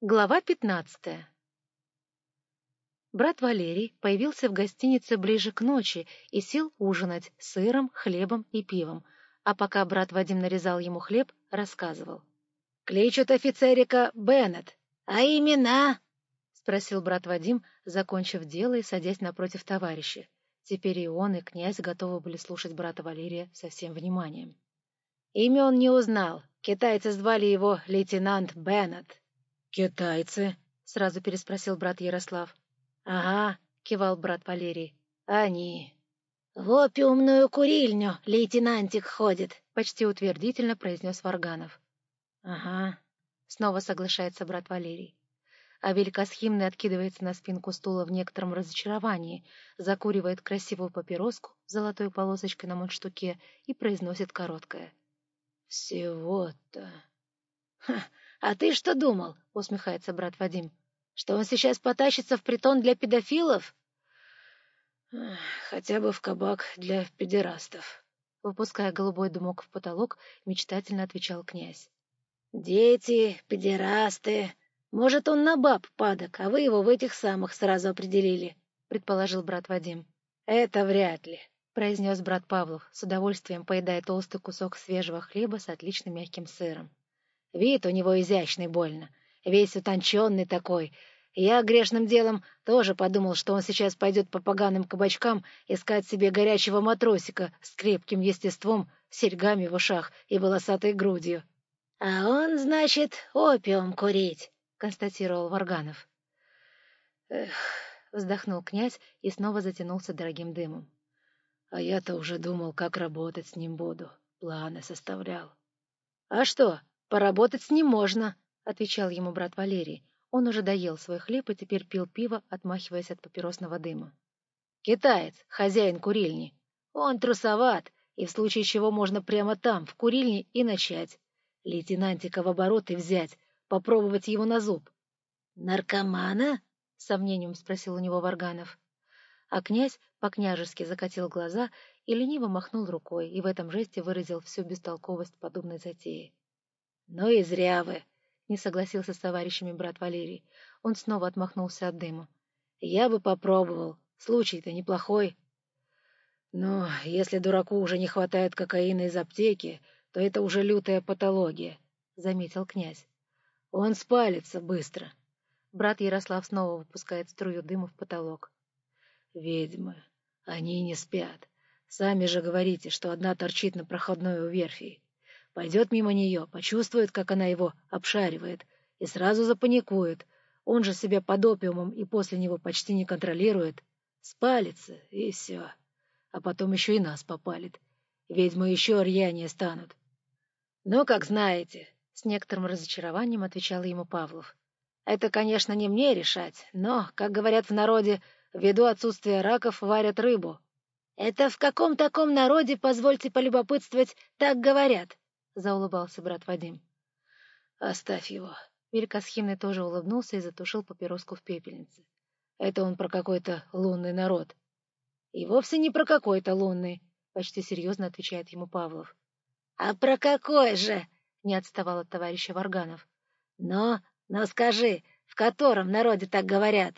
Глава пятнадцатая Брат Валерий появился в гостинице ближе к ночи и сел ужинать сыром, хлебом и пивом, а пока брат Вадим нарезал ему хлеб, рассказывал. «Кличут офицерика Беннет. А имена?» — спросил брат Вадим, закончив дело и садясь напротив товарища. Теперь и он, и князь готовы были слушать брата Валерия со всем вниманием. Имен не узнал. Китайцы звали его лейтенант Беннет. «Китайцы?» — сразу переспросил брат Ярослав. «Ага», — кивал брат Валерий. «Они». «В опиумную курильню лейтенантик ходит», — почти утвердительно произнес Варганов. «Ага», — снова соглашается брат Валерий. А великосхимный откидывается на спинку стула в некотором разочаровании, закуривает красивую папироску с золотой полосочкой на мундштуке и произносит короткое. «Всего-то...» «А ты что думал?» — усмехается брат Вадим. «Что он сейчас потащится в притон для педофилов?» «Хотя бы в кабак для педерастов», — выпуская голубой дымок в потолок, мечтательно отвечал князь. «Дети, педерасты. Может, он на баб падок, а вы его в этих самых сразу определили», — предположил брат Вадим. «Это вряд ли», — произнес брат Павлов, с удовольствием поедая толстый кусок свежего хлеба с отлично мягким сыром. Вид у него изящный больно, весь утонченный такой. Я грешным делом тоже подумал, что он сейчас пойдет по поганым кабачкам искать себе горячего матросика с крепким естеством, серьгами в ушах и волосатой грудью. — А он, значит, опиум курить, — констатировал Варганов. — Эх, — вздохнул князь и снова затянулся дорогим дымом. — А я-то уже думал, как работать с ним буду. Планы составлял. — А что, «Поработать с ним можно», — отвечал ему брат Валерий. Он уже доел свой хлеб и теперь пил пиво, отмахиваясь от папиросного дыма. «Китаец, хозяин курильни. Он трусоват, и в случае чего можно прямо там, в курильне, и начать. Лейтенантика в оборот и взять, попробовать его на зуб». «Наркомана?» — сомнением спросил у него Варганов. А князь по-княжески закатил глаза и лениво махнул рукой, и в этом жесте выразил всю бестолковость подобной затеи. «Ну и зря вы!» — не согласился с товарищами брат Валерий. Он снова отмахнулся от дыма. «Я бы попробовал. Случай-то неплохой». «Но если дураку уже не хватает кокаина из аптеки, то это уже лютая патология», — заметил князь. «Он спалится быстро». Брат Ярослав снова выпускает струю дыма в потолок. «Ведьмы. Они не спят. Сами же говорите, что одна торчит на проходной у верфи. Пойдет мимо нее, почувствует, как она его обшаривает, и сразу запаникует. Он же себя под опиумом и после него почти не контролирует. Спалится, и все. А потом еще и нас попалит. Ведьмы еще рьянее станут. «Ну, как знаете», — с некоторым разочарованием отвечал ему Павлов. «Это, конечно, не мне решать, но, как говорят в народе, ввиду отсутствия раков варят рыбу». «Это в каком таком народе, позвольте полюбопытствовать, так говорят?» Заулыбался брат Вадим. «Оставь его». Великосхимный тоже улыбнулся и затушил папироску в пепельнице. «Это он про какой-то лунный народ». «И вовсе не про какой-то лунный», — почти серьезно отвечает ему Павлов. «А про какой же?» — не отставал от товарища Варганов. «Но, но скажи, в котором народе так говорят?»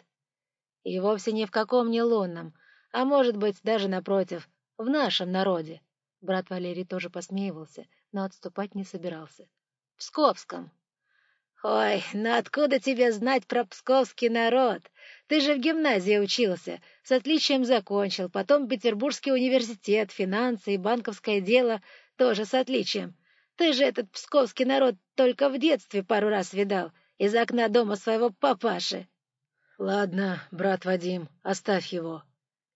«И вовсе ни в каком не лунном, а может быть, даже напротив, в нашем народе». Брат Валерий тоже посмеивался — но отступать не собирался. — Псковском. — Ой, ну откуда тебе знать про псковский народ? Ты же в гимназии учился, с отличием закончил, потом Петербургский университет, финансы и банковское дело тоже с отличием. Ты же этот псковский народ только в детстве пару раз видал, из окна дома своего папаши. — Ладно, брат Вадим, оставь его.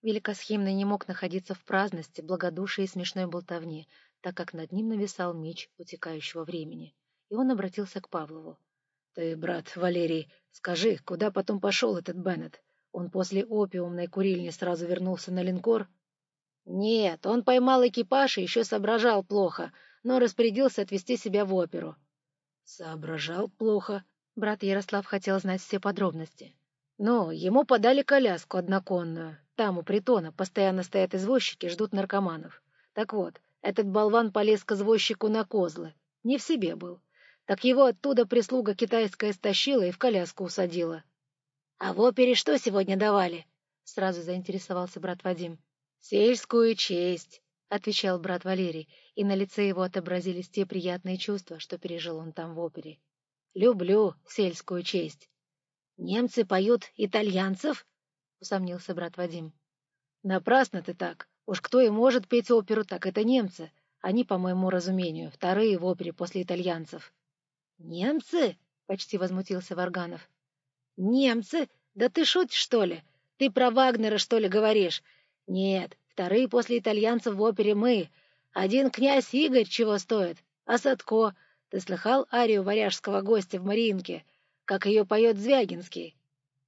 Великосхимный не мог находиться в праздности, благодушии и смешной болтовне, так как над ним нависал меч утекающего времени, и он обратился к Павлову. — Ты, брат Валерий, скажи, куда потом пошел этот Беннет? Он после опиумной курильни сразу вернулся на линкор? — Нет, он поймал экипаж и еще соображал плохо, но распорядился отвезти себя в оперу. — Соображал плохо? Брат Ярослав хотел знать все подробности. — Ну, ему подали коляску одноконную. Там, у притона, постоянно стоят извозчики, ждут наркоманов. Так вот, этот болван полез к извозчику на козлы. Не в себе был. Так его оттуда прислуга китайская стащила и в коляску усадила. — А в опере что сегодня давали? — сразу заинтересовался брат Вадим. — Сельскую честь, — отвечал брат Валерий, и на лице его отобразились те приятные чувства, что пережил он там в опере. — Люблю сельскую честь. — Немцы поют итальянцев? — усомнился брат Вадим. — Напрасно ты так. Уж кто и может петь оперу, так это немцы. Они, по моему разумению, вторые в опере после итальянцев. — Немцы? — почти возмутился Варганов. — Немцы? Да ты шутишь, что ли? Ты про Вагнера, что ли, говоришь? Нет, вторые после итальянцев в опере мы. Один князь Игорь чего стоит? А Садко? Ты слыхал арию варяжского гостя в Мариинке? Как ее поет Звягинский?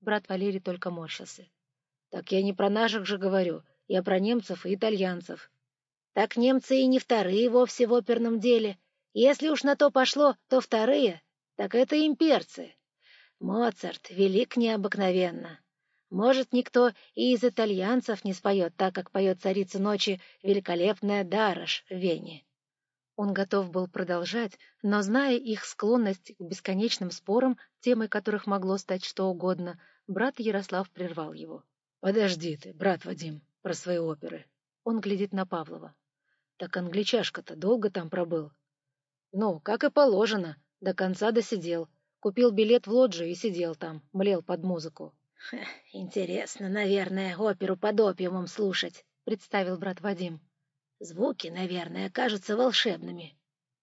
Брат Валерий только морщился. — Так я не про наших же говорю. Я про немцев и итальянцев. Так немцы и не вторые вовсе в оперном деле. Если уж на то пошло, то вторые, так это имперцы. Моцарт велик необыкновенно. Может, никто и из итальянцев не споет так, как поет царица ночи великолепная Дарош в Вене. Он готов был продолжать, но, зная их склонность к бесконечным спорам, темой которых могло стать что угодно, брат Ярослав прервал его. — Подожди ты, брат Вадим, про свои оперы. Он глядит на Павлова. Так англичашка-то долго там пробыл. Ну, как и положено, до конца досидел. Купил билет в лоджию и сидел там, млел под музыку. — Интересно, наверное, оперу под опиумом слушать, — представил брат Вадим. — Звуки, наверное, кажутся волшебными.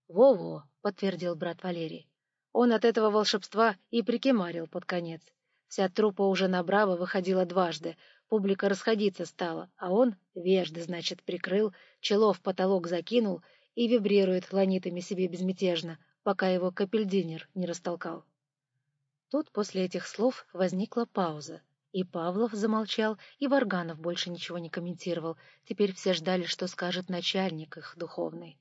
Во — Во-во, — подтвердил брат Валерий. Он от этого волшебства и прикимарил под конец. Вся труппа уже на браво выходила дважды, Публика расходиться стала, а он, вежды, значит, прикрыл, чело в потолок закинул и вибрирует ланитами себе безмятежно, пока его капельдинер не растолкал. Тут после этих слов возникла пауза, и Павлов замолчал, и Варганов больше ничего не комментировал. Теперь все ждали, что скажет начальник их духовный.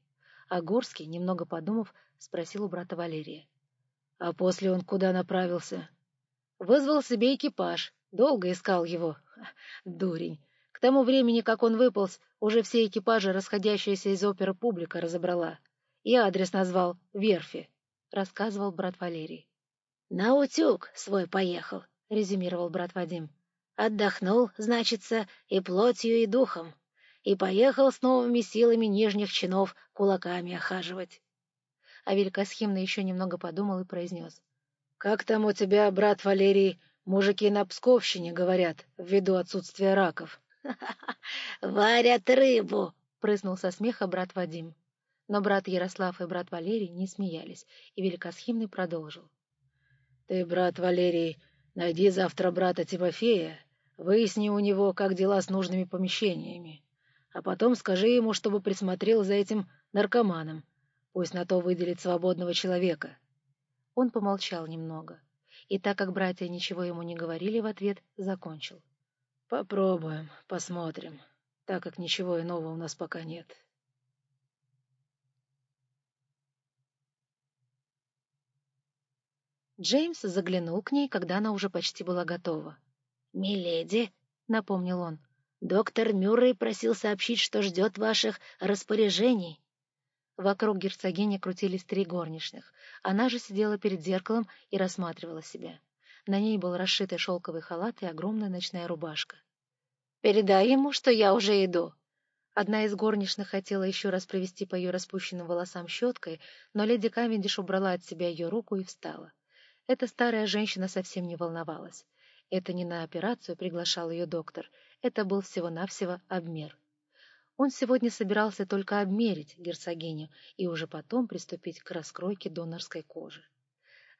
А Горский, немного подумав, спросил у брата Валерия. — А после он куда направился? — Вызвал себе экипаж. Долго искал его, Дурень. К тому времени, как он выполз, уже все экипажи, расходящиеся из оперы публика, разобрала. И адрес назвал Верфи, — рассказывал брат Валерий. — На утюг свой поехал, — резюмировал брат Вадим. — Отдохнул, значится, и плотью, и духом. И поехал с новыми силами нижних чинов кулаками охаживать. А Великосхимна еще немного подумал и произнес. — Как там у тебя, брат Валерий, Мужики на Псковщине говорят, ввиду отсутствия раков. — Варят рыбу! — прыснул со смеха брат Вадим. Но брат Ярослав и брат Валерий не смеялись, и Великосхимный продолжил. — Ты, брат Валерий, найди завтра брата Тимофея, выясни у него, как дела с нужными помещениями, а потом скажи ему, чтобы присмотрел за этим наркоманом, пусть на то выделит свободного человека. Он помолчал немного. — и так как братья ничего ему не говорили в ответ, закончил. «Попробуем, посмотрим, так как ничего иного у нас пока нет». Джеймс заглянул к ней, когда она уже почти была готова. «Миледи», — напомнил он, — «доктор Мюррей просил сообщить, что ждет ваших распоряжений». Вокруг герцогини крутились три горничных. Она же сидела перед зеркалом и рассматривала себя. На ней был расшитый шелковый халат и огромная ночная рубашка. «Передай ему, что я уже иду». Одна из горничных хотела еще раз провести по ее распущенным волосам щеткой, но леди Камендиш убрала от себя ее руку и встала. Эта старая женщина совсем не волновалась. Это не на операцию приглашал ее доктор, это был всего-навсего обмер. Он сегодня собирался только обмерить герцогиню и уже потом приступить к раскройке донорской кожи.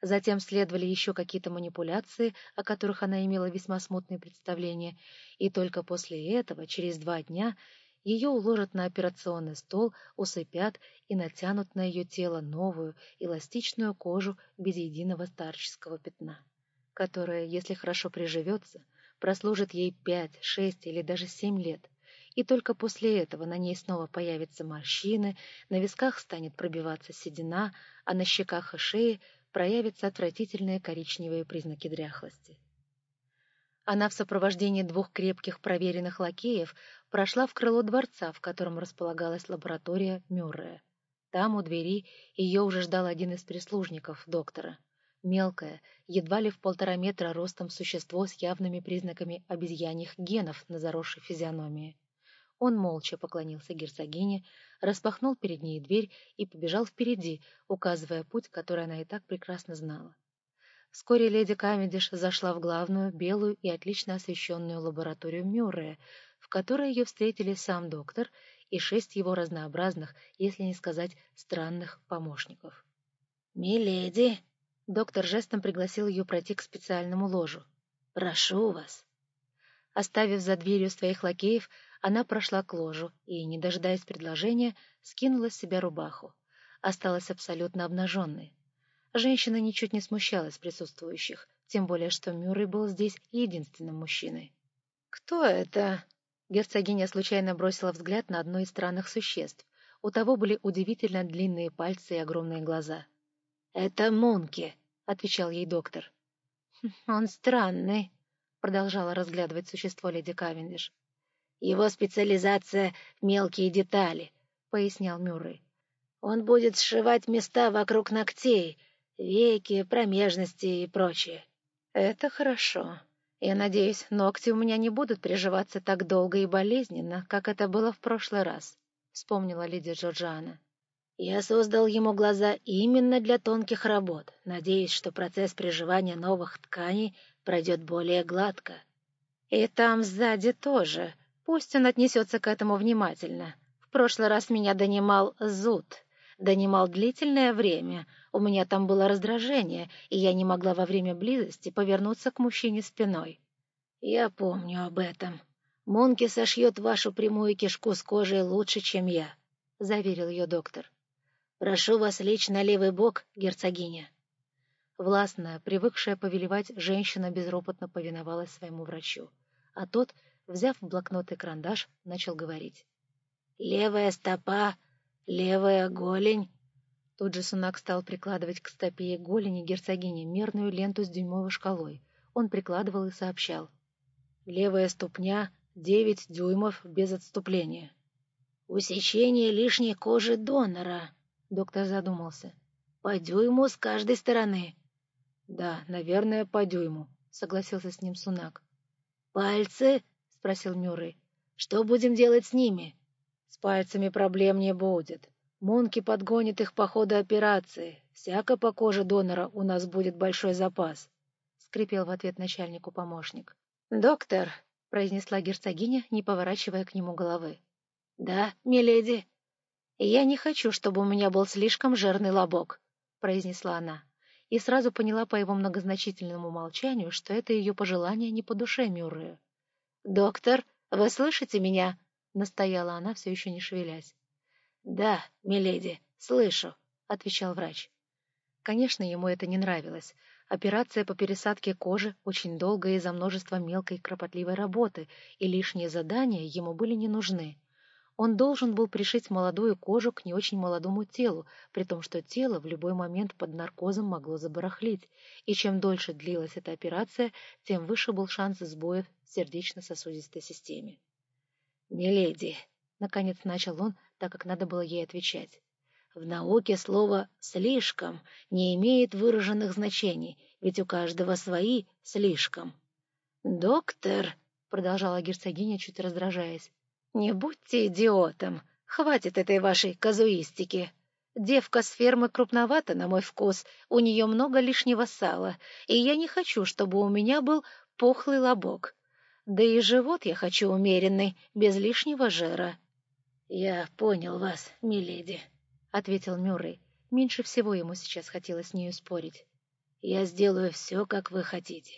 Затем следовали еще какие-то манипуляции, о которых она имела весьма смутные представления, и только после этого, через два дня, ее уложат на операционный стол, усыпят и натянут на ее тело новую эластичную кожу без единого старческого пятна, которая, если хорошо приживется, прослужит ей пять, шесть или даже семь лет, и только после этого на ней снова появятся морщины, на висках станет пробиваться седина, а на щеках и шее проявятся отвратительные коричневые признаки дряхлости. Она в сопровождении двух крепких проверенных лакеев прошла в крыло дворца, в котором располагалась лаборатория Мюррея. Там, у двери, ее уже ждал один из прислужников доктора. Мелкое, едва ли в полтора метра ростом существо с явными признаками обезьяньих генов на заросшей физиономии. Он молча поклонился герцогине, распахнул перед ней дверь и побежал впереди, указывая путь, который она и так прекрасно знала. Вскоре леди Камедиш зашла в главную, белую и отлично освещенную лабораторию Мюррея, в которой ее встретили сам доктор и шесть его разнообразных, если не сказать странных, помощников. «Миледи!» Доктор жестом пригласил ее пройти к специальному ложу. «Прошу вас!» Оставив за дверью своих лакеев, она прошла к ложу и, не дожидаясь предложения, скинула с себя рубаху. Осталась абсолютно обнаженной. Женщина ничуть не смущалась присутствующих, тем более что Мюррей был здесь единственным мужчиной. «Кто это?» Герцогиня случайно бросила взгляд на одно из странных существ. У того были удивительно длинные пальцы и огромные глаза. «Это Мунки», — отвечал ей доктор. «Хм, «Он странный», — продолжала разглядывать существо леди Кавендиш. Его специализация — мелкие детали, — пояснял Мюррей. Он будет сшивать места вокруг ногтей, веки, промежности и прочее. Это хорошо. Я надеюсь, ногти у меня не будут приживаться так долго и болезненно, как это было в прошлый раз, — вспомнила леди Джорджиана. Я создал ему глаза именно для тонких работ, надеясь, что процесс приживания новых тканей пройдет более гладко. И там сзади тоже, Пусть он отнесется к этому внимательно. В прошлый раз меня донимал зуд. Донимал длительное время. У меня там было раздражение, и я не могла во время близости повернуться к мужчине спиной. Я помню об этом. Мунки сошьет вашу прямую кишку с кожей лучше, чем я, — заверил ее доктор. Прошу вас лечь на левый бок, герцогиня. Властная, привыкшая повелевать, женщина безропотно повиновалась своему врачу, а тот взяв блокнот и карандаш, начал говорить. «Левая стопа, левая голень». Тут же Сунак стал прикладывать к стопе и голени герцогини мерную ленту с дюймовой шкалой. Он прикладывал и сообщал. «Левая ступня — девять дюймов без отступления». «Усечение лишней кожи донора», — доктор задумался. «По дюйму с каждой стороны». «Да, наверное, по дюйму», — согласился с ним Сунак. «Пальцы — спросил Мюррей. «Что будем делать с ними?» «С пальцами проблем не будет. Мунки подгонит их по ходу операции. Всяко по коже донора у нас будет большой запас», — скрипел в ответ начальнику помощник. «Доктор», — произнесла герцогиня, не поворачивая к нему головы. «Да, миледи». «Я не хочу, чтобы у меня был слишком жирный лобок», — произнесла она. И сразу поняла по его многозначительному молчанию, что это ее пожелание не по душе Мюррею. «Доктор, вы слышите меня?» — настояла она, все еще не шевелясь. «Да, миледи, слышу», — отвечал врач. Конечно, ему это не нравилось. Операция по пересадке кожи очень долгая из-за множества мелкой кропотливой работы, и лишние задания ему были не нужны. Он должен был пришить молодую кожу к не очень молодому телу, при том, что тело в любой момент под наркозом могло забарахлить, и чем дольше длилась эта операция, тем выше был шанс сбоев в сердечно-сосудистой системе. «Миледи», — наконец начал он, так как надо было ей отвечать, — «в науке слово «слишком» не имеет выраженных значений, ведь у каждого свои «слишком». «Доктор», — продолжала герцогиня, чуть раздражаясь, «Не будьте идиотом. Хватит этой вашей казуистики. Девка с фермы крупновата, на мой вкус, у нее много лишнего сала, и я не хочу, чтобы у меня был пухлый лобок. Да и живот я хочу умеренный, без лишнего жира». «Я понял вас, миледи», — ответил Мюррей. Меньше всего ему сейчас хотелось с нею спорить. «Я сделаю все, как вы хотите».